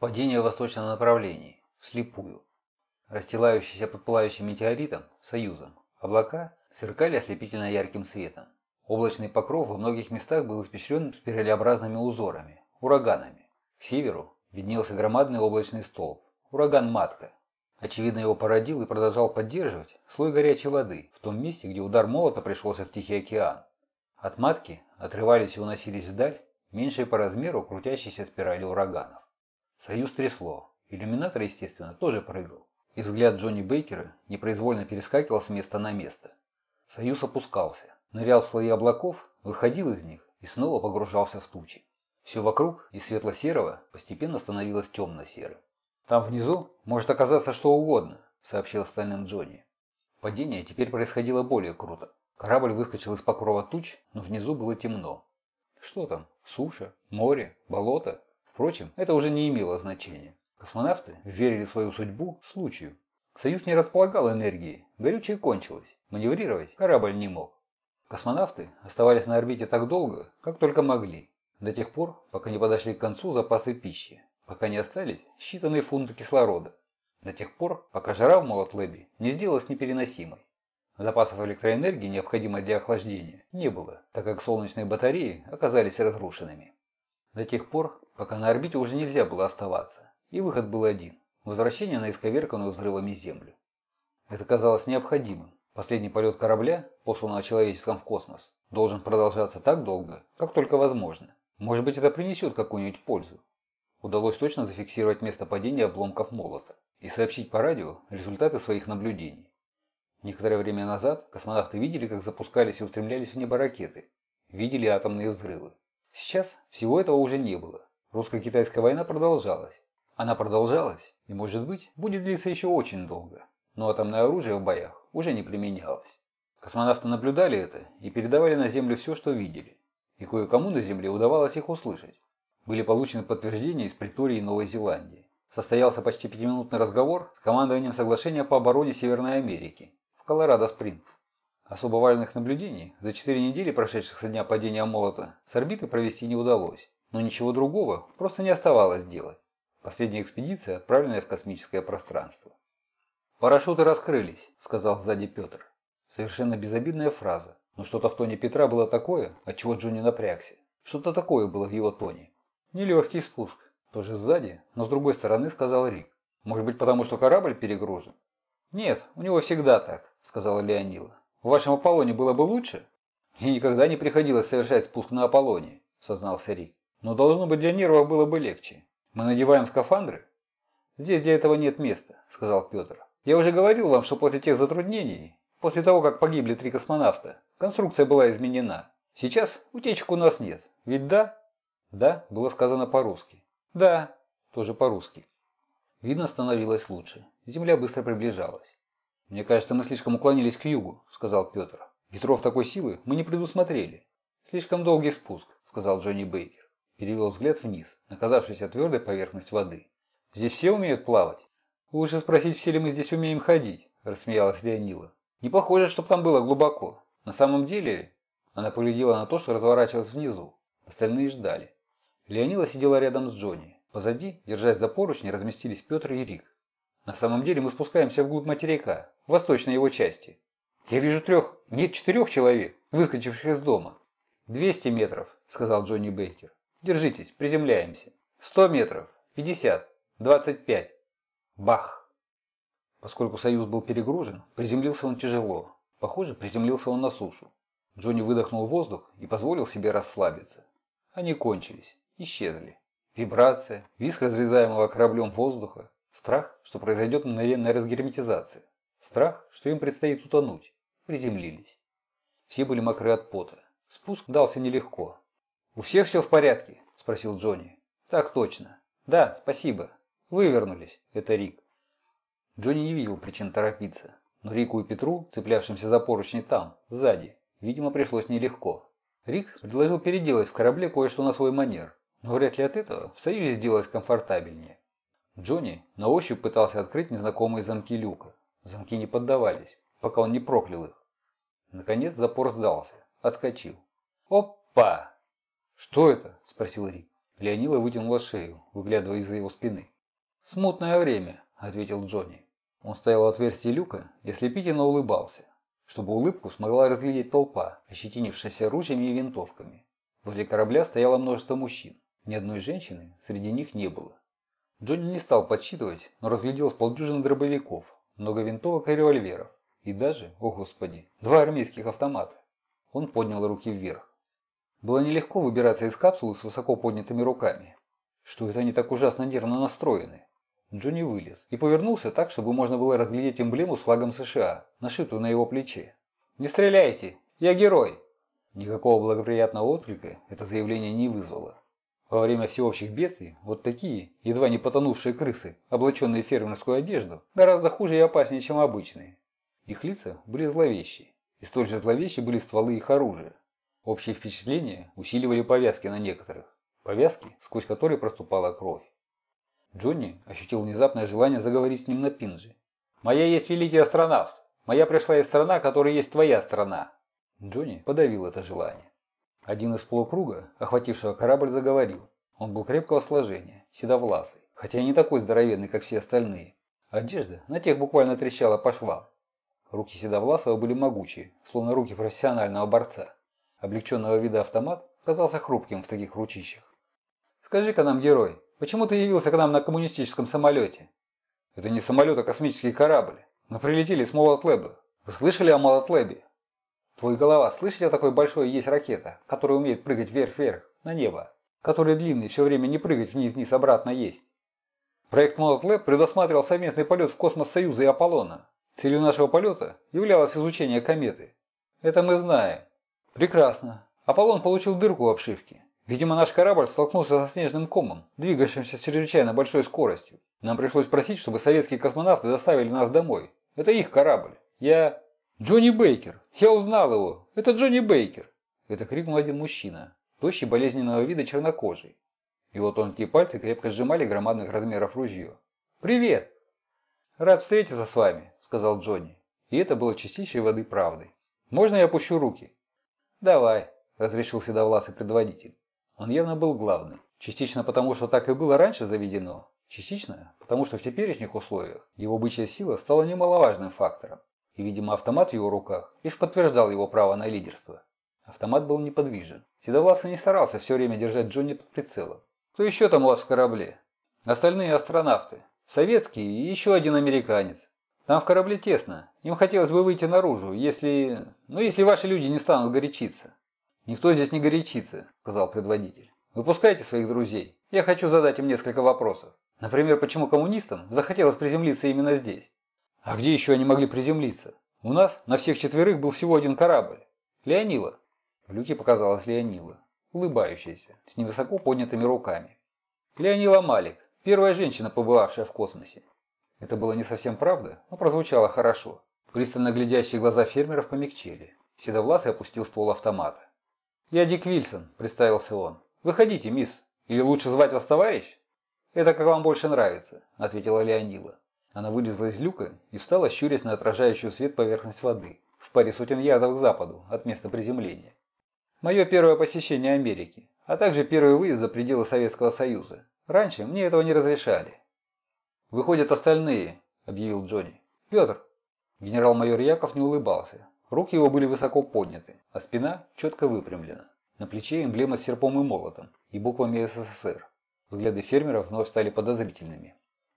Падение в восточном направлении, вслепую. Расстилающийся под пылающим метеоритом, союзом, облака сверкали ослепительно ярким светом. Облачный покров во многих местах был испещрен спиралеобразными узорами, ураганами. К северу виднелся громадный облачный столб, ураган Матка. Очевидно, его породил и продолжал поддерживать слой горячей воды в том месте, где удар молота пришелся в Тихий океан. От Матки отрывались и уносились вдаль меньшие по размеру крутящиеся спирали ураганов. Союз трясло. Иллюминатор, естественно, тоже прыгал. И взгляд Джонни Бейкера непроизвольно перескакивал с места на место. Союз опускался, нырял в слои облаков, выходил из них и снова погружался в тучи. Все вокруг из светло-серого постепенно становилось темно-серым. «Там внизу может оказаться что угодно», — сообщил остальным Джонни. Падение теперь происходило более круто. Корабль выскочил из покрова туч, но внизу было темно. Что там? Суша? Море? Болото? Впрочем, это уже не имело значения. Космонавты верили свою судьбу случаю. Союз не располагал энергией, горючее кончилось, маневрировать корабль не мог. Космонавты оставались на орбите так долго, как только могли, до тех пор, пока не подошли к концу запасы пищи, пока не остались считанные фунты кислорода, до тех пор, пока жара в Молотлэбе не сделалась непереносимой. Запасов электроэнергии, необходимой для охлаждения, не было, так как солнечные батареи оказались разрушенными. До тех пор, пока на орбите уже нельзя было оставаться, и выход был один – возвращение на исковерканную взрывами Землю. Это казалось необходимым. Последний полет корабля, посланного человеческим в космос, должен продолжаться так долго, как только возможно. Может быть, это принесет какую-нибудь пользу. Удалось точно зафиксировать место падения обломков молота и сообщить по радио результаты своих наблюдений. Некоторое время назад космонавты видели, как запускались и устремлялись в небо ракеты. Видели атомные взрывы. Сейчас всего этого уже не было. Русско-китайская война продолжалась. Она продолжалась и, может быть, будет длиться еще очень долго. Но атомное оружие в боях уже не применялось. Космонавты наблюдали это и передавали на Землю все, что видели. И кое-кому на Земле удавалось их услышать. Были получены подтверждения из Притории Новой Зеландии. Состоялся почти пятиминутный разговор с командованием соглашения по обороне Северной Америки Колорадо-Спрингс. Особо важных наблюдений за четыре недели, прошедших со дня падения молота, с орбиты провести не удалось, но ничего другого просто не оставалось делать. Последняя экспедиция, отправленная в космическое пространство. «Парашюты раскрылись», — сказал сзади Петр. Совершенно безобидная фраза, но что-то в тоне Петра было такое, от чего Джонни напрягся. Что-то такое было в его тоне. Нелегкий спуск. Тоже сзади, но с другой стороны сказал Рик. Может быть потому, что корабль перегружен? Нет, у него всегда так сказала Леонила. «В вашем Аполлоне было бы лучше?» «Мне никогда не приходилось совершать спуск на Аполлоне», – сознался Рик. «Но должно быть для нервов было бы легче. Мы надеваем скафандры?» «Здесь для этого нет места», – сказал Петр. «Я уже говорил вам, что после тех затруднений, после того, как погибли три космонавта, конструкция была изменена. Сейчас утечек у нас нет. Ведь да?» «Да» было сказано по-русски. «Да» тоже по-русски. Видно становилось лучше. Земля быстро приближалась. «Мне кажется, мы слишком уклонились к югу», – сказал Петр. «Ветров такой силы мы не предусмотрели». «Слишком долгий спуск», – сказал Джонни Бейкер. Перевел взгляд вниз, наказавшийся твердой поверхность воды. «Здесь все умеют плавать?» «Лучше спросить, все ли мы здесь умеем ходить», – рассмеялась Леонила. «Не похоже, чтобы там было глубоко. На самом деле...» Она поглядела на то, что разворачивалось внизу. Остальные ждали. Леонила сидела рядом с Джонни. Позади, держась за поручни, разместились Петр и Рик. На самом деле мы спускаемся вглубь материка, в восточной его части. Я вижу трех, нет, четырех человек, выскочивших из дома. «Двести метров», — сказал Джонни Бейкер. «Держитесь, приземляемся. Сто метров, пятьдесят, двадцать пять». Бах! Поскольку «Союз» был перегружен, приземлился он тяжело. Похоже, приземлился он на сушу. Джонни выдохнул воздух и позволил себе расслабиться. Они кончились, исчезли. Вибрация, виск разрезаемого кораблем воздуха, Страх, что произойдет мгновенная разгерметизация. Страх, что им предстоит утонуть. Приземлились. Все были мокры от пота. Спуск дался нелегко. «У всех все в порядке?» – спросил Джонни. «Так точно. Да, спасибо. Вывернулись. Это Рик». Джонни не видел причин торопиться. Но Рику и Петру, цеплявшимся за поручни там, сзади, видимо, пришлось нелегко. Рик предложил переделать в корабле кое-что на свой манер, но вряд ли от этого в Союзе сделалось комфортабельнее. Джонни на ощупь пытался открыть незнакомые замки люка. Замки не поддавались, пока он не проклял их. Наконец запор сдался, отскочил. «Опа!» «Что это?» – спросил Рик. Леонила вытянула шею, выглядывая из-за его спины. «Смутное время», — ответил Джонни. Он стоял в отверстии люка и ослепительно улыбался, чтобы улыбку смогла разглядеть толпа, ощетинившаяся ружьями и винтовками. Возле корабля стояло множество мужчин. Ни одной женщины среди них не было. Джонни не стал подсчитывать, но разглядел с полдюжины дробовиков, много винтовок и револьверов. И даже, о господи, два армейских автомата. Он поднял руки вверх. Было нелегко выбираться из капсулы с высоко поднятыми руками. Что это они так ужасно нервно настроены? Джонни вылез и повернулся так, чтобы можно было разглядеть эмблему с флагом США, нашитую на его плече. «Не стреляйте! Я герой!» Никакого благоприятного отклика это заявление не вызвало. Во время всеобщих бедствий вот такие, едва не потонувшие крысы, облаченные в фермерскую одежду, гораздо хуже и опаснее, чем обычные. Их лица были зловещие, и столь же зловещие были стволы их оружия. Общее впечатление усиливали повязки на некоторых, повязки, сквозь которые проступала кровь. Джонни ощутил внезапное желание заговорить с ним на пинже. «Моя есть великий астронавт. Моя пришла из страна, которая есть твоя страна». Джонни подавил это желание. Один из полукруга, охватившего корабль, заговорил. Он был крепкого сложения, седовласый, хотя и не такой здоровенный, как все остальные. Одежда на тех буквально трещала по швам. Руки Седовласова были могучие, словно руки профессионального борца. Облегченного вида автомат казался хрупким в таких ручищах. «Скажи-ка нам, герой, Почему ты явился к нам на коммунистическом самолете? Это не самолет, а космический корабль. Мы прилетели с Молотлэба. Вы слышали о Молотлэбе? Твой голова, слышите о такой большой есть ракета, которая умеет прыгать вверх-вверх, на небо? Который длинный, все время не прыгать вниз-вниз, обратно есть. Проект Молотлэб предусматривал совместный полет в космос Союза и Аполлона. Целью нашего полета являлось изучение кометы. Это мы знаем. Прекрасно. Аполлон получил дырку в обшивке. Видимо, наш корабль столкнулся со снежным комом, двигающимся с чрезвычайно большой скоростью. Нам пришлось просить, чтобы советские космонавты доставили нас домой. Это их корабль. Я... Джонни Бейкер! Я узнал его! Это Джонни Бейкер! Это крикнул один мужчина, тощий болезненного вида чернокожий. Его тонкие пальцы крепко сжимали громадных размеров ружье. «Привет!» «Рад встретиться с вами», — сказал Джонни. И это было чистейшей воды правдой. «Можно я опущу руки?» «Давай», — разрешил седовласый предводитель. Он явно был главным. Частично потому, что так и было раньше заведено. Частично потому, что в теперешних условиях его бычья сила стала немаловажным фактором. И, видимо, автомат в его руках лишь подтверждал его право на лидерство. Автомат был неподвижен. Седовласый не старался все время держать Джонни под прицелом. Кто еще там у вас в корабле? Остальные астронавты. Советские и еще один американец. Там в корабле тесно. Им хотелось бы выйти наружу, если... Ну, если ваши люди не станут горячиться. «Никто здесь не горячится», – сказал предводитель. «Выпускайте своих друзей. Я хочу задать им несколько вопросов. Например, почему коммунистам захотелось приземлиться именно здесь? А где еще они могли приземлиться? У нас на всех четверых был всего один корабль. Леонила». В люке показалась Леонила, улыбающаяся, с невысоко поднятыми руками. Леонила Малик, первая женщина, побывавшая в космосе. Это было не совсем правда, но прозвучало хорошо. Пристально глядящие глаза фермеров помягчели. Седовласый опустил ствол автомата. «Я Дик Вильсон», – представился он. «Выходите, мисс. Или лучше звать вас товарищ?» «Это как вам больше нравится», – ответила Леонила. Она вылезла из люка и встала, щурясь на отражающую свет поверхность воды, в паре сотен ярдов к западу от места приземления. «Мое первое посещение Америки, а также первый выезд за пределы Советского Союза. Раньше мне этого не разрешали». «Выходят остальные», – объявил Джонни. «Петр». Генерал-майор Яков не улыбался. Руки его были высоко подняты, а спина четко выпрямлена. На плече эмблема с серпом и молотом и буквами СССР. Взгляды фермеров вновь стали подозрительными.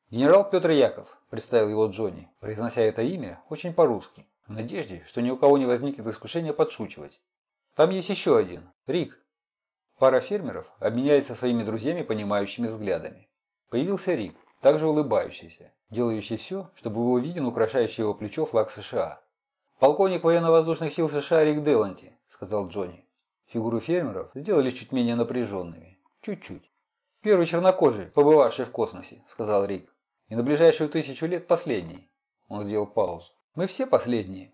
«Генерал Петр Яков», – представил его Джонни, произнося это имя очень по-русски, в надежде, что ни у кого не возникнет искушения подшучивать. «Там есть еще один. Рик». Пара фермеров обменялись со своими друзьями понимающими взглядами. Появился Рик, также улыбающийся, делающий все, чтобы был виден украшающий его плечо флаг США. «Полковник военно-воздушных сил США Рик Деланти», – сказал Джонни. Фигуры фермеров сделали чуть менее напряженными. Чуть-чуть. «Первый чернокожий, побывавший в космосе», – сказал Рик. «И на ближайшую тысячу лет последний». Он сделал паузу. «Мы все последние».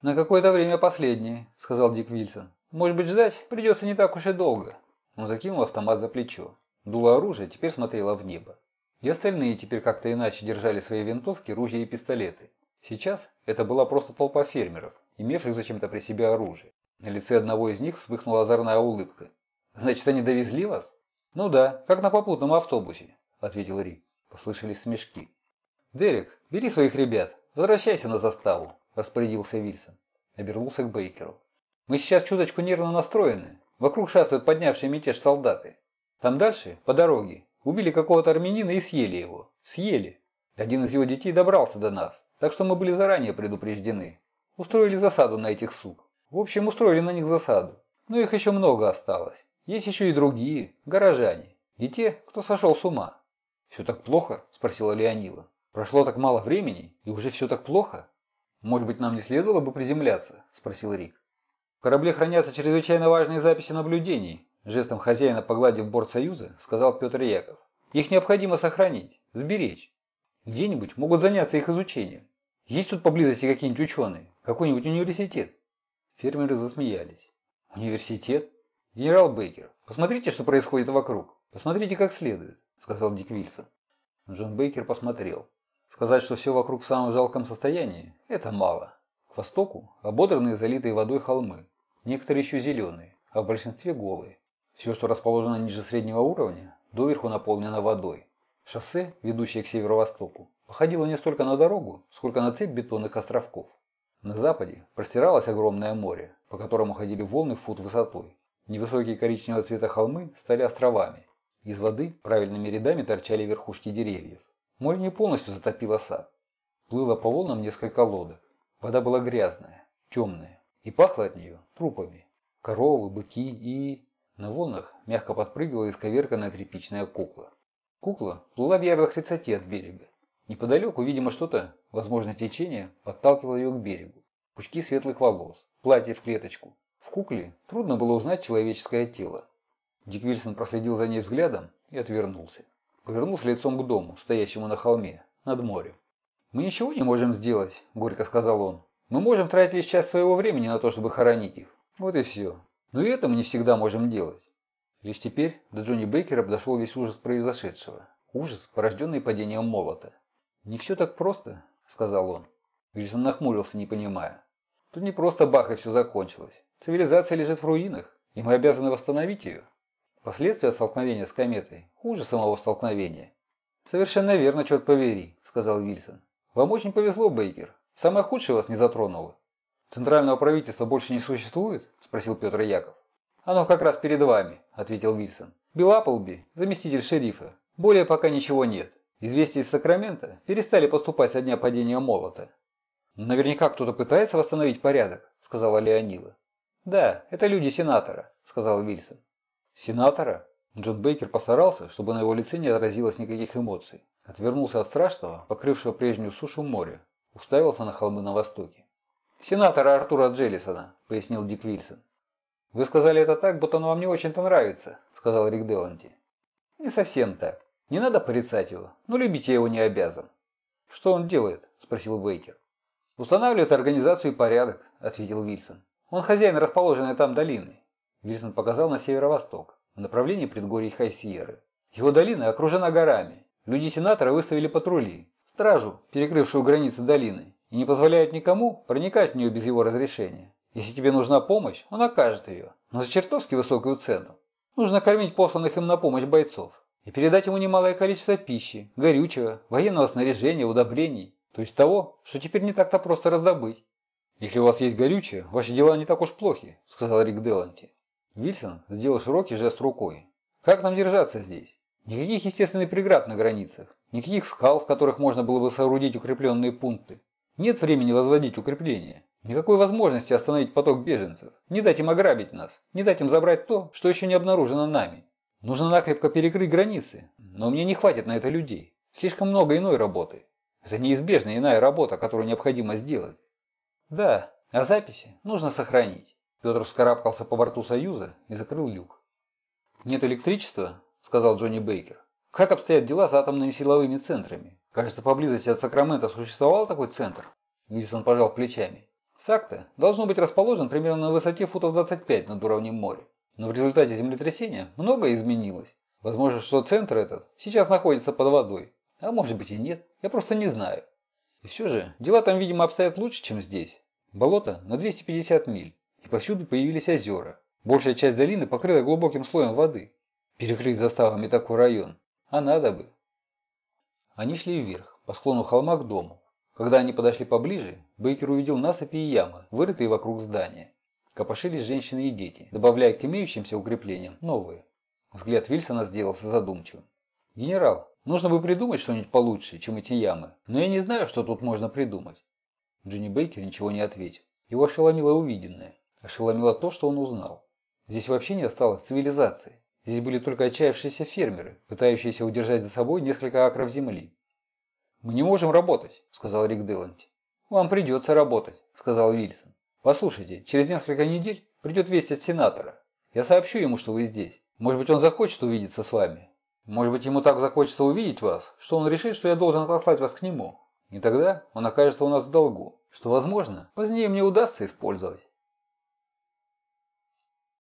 «На какое-то время последние», – сказал Дик Вильсон. «Может быть, ждать придется не так уж и долго». Он закинул автомат за плечо. Дуло оружия теперь смотрело в небо. И остальные теперь как-то иначе держали свои винтовки, ружья и пистолеты. Сейчас это была просто толпа фермеров, имевших зачем-то при себе оружие. На лице одного из них вспыхнула озорная улыбка. «Значит, они довезли вас?» «Ну да, как на попутном автобусе», – ответил Рик. Послышались смешки. «Дерек, бери своих ребят, возвращайся на заставу», – распорядился Вильсон. Обернулся к Бейкеру. «Мы сейчас чуточку нервно настроены. Вокруг шастают поднявшие мятеж солдаты. Там дальше, по дороге, убили какого-то армянина и съели его. Съели. Один из его детей добрался до нас, так что мы были заранее предупреждены. Устроили засаду на этих сук. В общем, устроили на них засаду. Но их еще много осталось. Есть еще и другие, горожане. И те, кто сошел с ума. «Все так плохо?» – спросила Леонила. «Прошло так мало времени, и уже все так плохо?» «Может быть, нам не следовало бы приземляться?» – спросил Рик. «В корабле хранятся чрезвычайно важные записи наблюдений», – жестом хозяина погладив борт Союза, сказал Петр Яков. «Их необходимо сохранить, сберечь. Где-нибудь могут заняться их изучением. Есть тут поблизости какие-нибудь ученые? Какой-нибудь университет?» Фермеры засмеялись. «Университет? Генерал Бейкер, посмотрите, что происходит вокруг. Посмотрите как следует», — сказал Дик Вильсон. Джон Бейкер посмотрел. Сказать, что все вокруг в самом жалком состоянии, это мало. К востоку ободранные залитые водой холмы. Некоторые еще зеленые, а в большинстве голые. Все, что расположено ниже среднего уровня, доверху наполнено водой. Шоссе, ведущее к северо-востоку, походило не столько на дорогу, сколько на цепь бетонных островков. На западе простиралось огромное море, по которому ходили волны фут высотой. Невысокие коричневого цвета холмы стали островами. Из воды правильными рядами торчали верхушки деревьев. Море не полностью затопило сад. Плыло по волнам несколько лодок. Вода была грязная, темная, и пахло от нее трупами. Коровы, быки и... На волнах мягко подпрыгивала исковерканная тряпичная кукла. Кукла плыла в ярдах 30 от берега. Неподалеку, видимо, что-то, возможно, течение, подталкивало ее к берегу. Пучки светлых волос, платье в клеточку. В кукле трудно было узнать человеческое тело. Дик Вильсон проследил за ней взглядом и отвернулся. Повернулся лицом к дому, стоящему на холме, над морем. «Мы ничего не можем сделать», – горько сказал он. «Мы можем тратить лишь часть своего времени на то, чтобы хоронить их. Вот и все. Но и это мы не всегда можем делать». Лишь теперь до Джонни Бейкера подошел весь ужас произошедшего. Ужас, порожденный падением молота. «Не все так просто», — сказал он. Вильсон нахмурился, не понимая. «Тут не просто бах и все закончилось. Цивилизация лежит в руинах, и мы обязаны восстановить ее. Последствия столкновения с кометой хуже самого столкновения». «Совершенно верно, черт повери», — сказал Вильсон. «Вам очень повезло, Бейкер. Самое худшее вас не затронуло». «Центрального правительства больше не существует?» – спросил Петр Яков. «Оно как раз перед вами», – ответил Вильсон. «Билл Апплби, заместитель шерифа. Более пока ничего нет. Известия из Сакрамента перестали поступать со дня падения молота. «Наверняка кто-то пытается восстановить порядок», – сказала Леонила. «Да, это люди сенатора», – сказал Вильсон. «Сенатора?» Джон Бейкер постарался, чтобы на его лице не отразилось никаких эмоций. Отвернулся от страшного, покрывшего прежнюю сушу моря. Уставился на холмы на востоке. «Сенатора Артура Джеллисона», – пояснил Дик Вильсон. «Вы сказали это так, будто он вам не очень-то нравится», – сказал Рик Деланти. «Не совсем так. Не надо порицать его, но любить я его не обязан. Что он делает? Спросил Бейкер. Устанавливает организацию и порядок, ответил Вильсон. Он хозяин расположенной там долины. Вильсон показал на северо-восток, в направлении предгорий Хайсиеры. Его долина окружена горами. Люди сенатора выставили патрули, стражу, перекрывшую границы долины, и не позволяют никому проникать в нее без его разрешения. Если тебе нужна помощь, он окажет ее, но за чертовски высокую цену. Нужно кормить посланных им на помощь бойцов и передать ему немалое количество пищи, горючего, военного снаряжения, удобрений, то есть того, что теперь не так-то просто раздобыть. «Если у вас есть горючее, ваши дела не так уж плохи», – сказал Рик Деланти. Вильсон сделал широкий жест рукой. «Как нам держаться здесь? Никаких естественных преград на границах, никаких скал, в которых можно было бы соорудить укрепленные пункты. Нет времени возводить укрепления, никакой возможности остановить поток беженцев, не дать им ограбить нас, не дать им забрать то, что еще не обнаружено нами. Нужно накрепко перекрыть границы, но мне не хватит на это людей. Слишком много иной работы. Это неизбежная иная работа, которую необходимо сделать. Да, а записи нужно сохранить. Петр вскарабкался по борту Союза и закрыл люк. «Нет электричества?» – сказал Джонни Бейкер. «Как обстоят дела с атомными силовыми центрами? Кажется, поблизости от Сакрамента существовал такой центр?» Вильсон пожал плечами. «Сакта должно быть расположен примерно на высоте футов 25 над уровнем моря. Но в результате землетрясения многое изменилось. Возможно, что центр этот сейчас находится под водой. А может быть и нет, я просто не знаю. И все же, дела там, видимо, обстоят лучше, чем здесь. Болото на 250 миль, и повсюду появились озера. Большая часть долины покрыта глубоким слоем воды. перекрыть заставами такой район. А надо бы. Они шли вверх, по склону холма к дому. Когда они подошли поближе, Бейкер увидел насыпи и ямы, вырытые вокруг здания. Копошились женщины и дети, добавляя к имеющимся укреплениям новые. Взгляд Вильсона сделался задумчивым. «Генерал, нужно бы придумать что-нибудь получше, чем эти ямы, но я не знаю, что тут можно придумать». Джонни Бейкер ничего не ответил. Его ошеломило увиденное. Ошеломило то, что он узнал. Здесь вообще не осталось цивилизации. Здесь были только отчаявшиеся фермеры, пытающиеся удержать за собой несколько акров земли. «Мы не можем работать», – сказал Рик Деланти. «Вам придется работать», – сказал Вильсон. «Послушайте, через несколько недель придет весть от сенатора. Я сообщу ему, что вы здесь. Может быть, он захочет увидеться с вами. Может быть, ему так захочется увидеть вас, что он решит, что я должен отослать вас к нему. И тогда он окажется у нас в долгу, что, возможно, позднее мне удастся использовать.